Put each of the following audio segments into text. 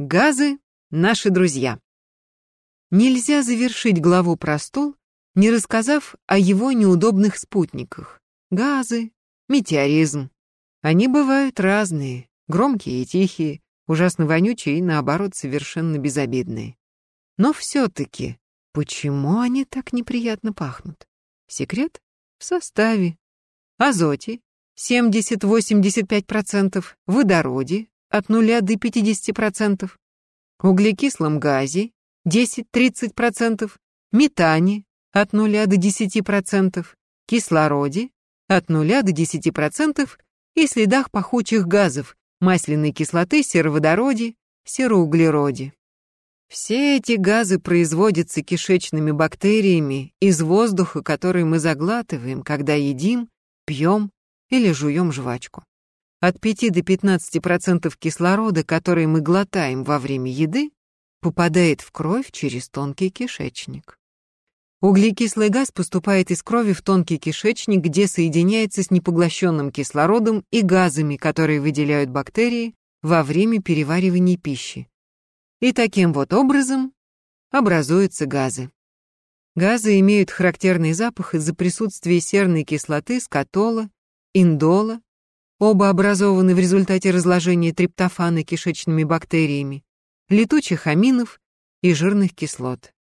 Газы — наши друзья. Нельзя завершить главу про стол, не рассказав о его неудобных спутниках. Газы, метеоризм. Они бывают разные, громкие и тихие, ужасно вонючие и, наоборот, совершенно безобидные. Но все-таки, почему они так неприятно пахнут? Секрет в составе. Азоте 70-85%, водороде от 0 до 50%, углекислом газе 10-30%, метане от 0 до 10%, кислороде от 0 до 10% и следах пахучих газов, масляной кислоты, сероводороде, сероуглероде. Все эти газы производятся кишечными бактериями из воздуха, который мы заглатываем, когда едим, пьем или жуем жвачку. От 5 до 15% кислорода, который мы глотаем во время еды, попадает в кровь через тонкий кишечник. Углекислый газ поступает из крови в тонкий кишечник, где соединяется с непоглощенным кислородом и газами, которые выделяют бактерии во время переваривания пищи. И таким вот образом образуются газы. Газы имеют характерный запах из-за присутствия серной кислоты, скатола, индола, Оба образованы в результате разложения триптофана кишечными бактериями, летучих аминов и жирных кислот.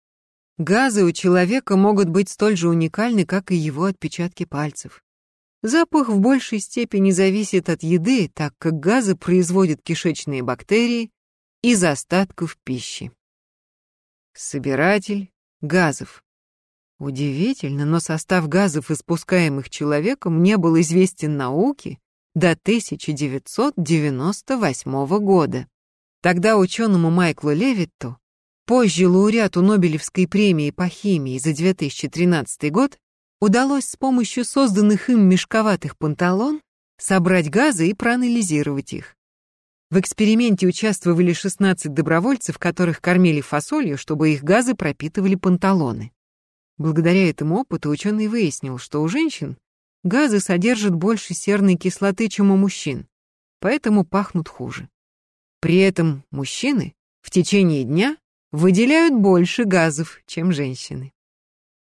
Газы у человека могут быть столь же уникальны, как и его отпечатки пальцев. Запах в большей степени зависит от еды, так как газы производят кишечные бактерии из остатков пищи. Собиратель газов. Удивительно, но состав газов, испускаемых человеком, не был известен науке до 1998 года. Тогда ученому Майклу Левитту, позже лауреату Нобелевской премии по химии за 2013 год, удалось с помощью созданных им мешковатых панталон собрать газы и проанализировать их. В эксперименте участвовали 16 добровольцев, которых кормили фасолью, чтобы их газы пропитывали панталоны. Благодаря этому опыту ученый выяснил, что у женщин газы содержат больше серной кислоты, чем у мужчин, поэтому пахнут хуже. При этом мужчины в течение дня выделяют больше газов, чем женщины.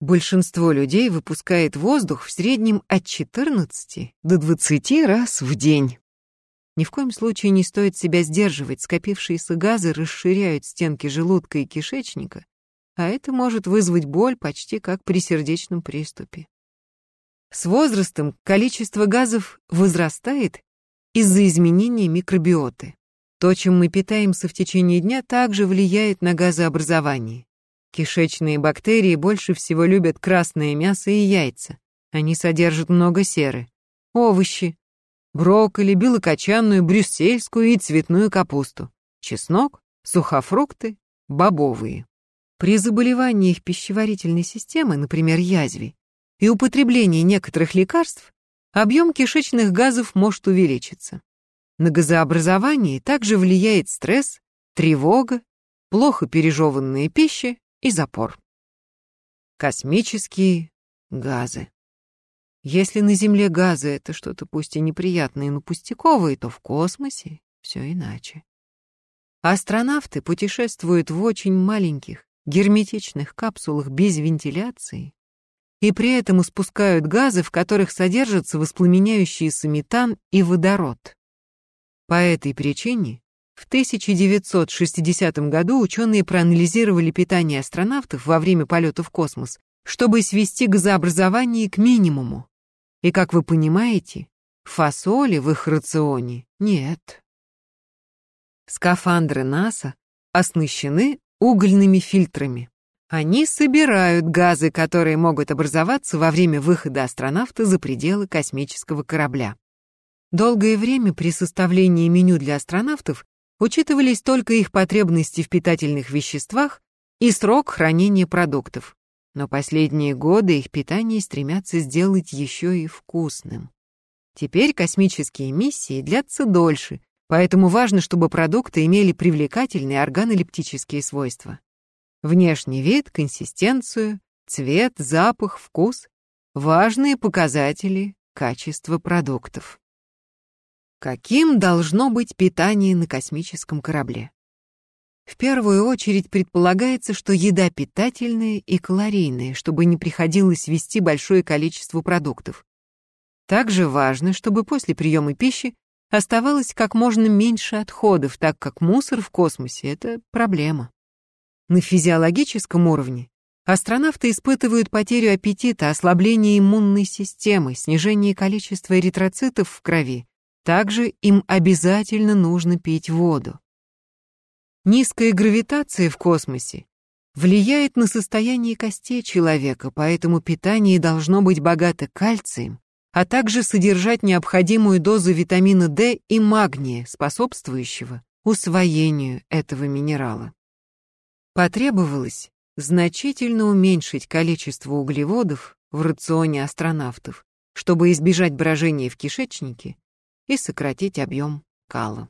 Большинство людей выпускает воздух в среднем от 14 до 20 раз в день. Ни в коем случае не стоит себя сдерживать, скопившиеся газы расширяют стенки желудка и кишечника, а это может вызвать боль почти как при сердечном приступе. С возрастом количество газов возрастает из-за изменения микробиоты. То, чем мы питаемся в течение дня, также влияет на газообразование. Кишечные бактерии больше всего любят красное мясо и яйца. Они содержат много серы. Овощи, брокколи, белокочанную, брюссельскую и цветную капусту, чеснок, сухофрукты, бобовые. При заболеваниях пищеварительной системы, например, язве, и употребление некоторых лекарств, объем кишечных газов может увеличиться. На газообразование также влияет стресс, тревога, плохо пережеванная пища и запор. Космические газы. Если на Земле газы — это что-то пусть и неприятное, но пустяковое, то в космосе все иначе. Астронавты путешествуют в очень маленьких, герметичных капсулах без вентиляции и при этом испускают газы, в которых содержатся воспламеняющиеся метан и водород. По этой причине в 1960 году ученые проанализировали питание астронавтов во время полета в космос, чтобы свести газообразование к минимуму. И, как вы понимаете, фасоли в их рационе нет. Скафандры НАСА оснащены угольными фильтрами. Они собирают газы, которые могут образоваться во время выхода астронавта за пределы космического корабля. Долгое время при составлении меню для астронавтов учитывались только их потребности в питательных веществах и срок хранения продуктов. Но последние годы их питание стремятся сделать еще и вкусным. Теперь космические миссии длятся дольше, поэтому важно, чтобы продукты имели привлекательные органолептические свойства. Внешний вид, консистенцию, цвет, запах, вкус — важные показатели качества продуктов. Каким должно быть питание на космическом корабле? В первую очередь предполагается, что еда питательная и калорийная, чтобы не приходилось вести большое количество продуктов. Также важно, чтобы после приема пищи оставалось как можно меньше отходов, так как мусор в космосе — это проблема. На физиологическом уровне астронавты испытывают потерю аппетита, ослабление иммунной системы, снижение количества эритроцитов в крови. Также им обязательно нужно пить воду. Низкая гравитация в космосе влияет на состояние костей человека, поэтому питание должно быть богато кальцием, а также содержать необходимую дозу витамина D и магния, способствующего усвоению этого минерала. Потребовалось значительно уменьшить количество углеводов в рационе астронавтов, чтобы избежать брожения в кишечнике и сократить объем кала.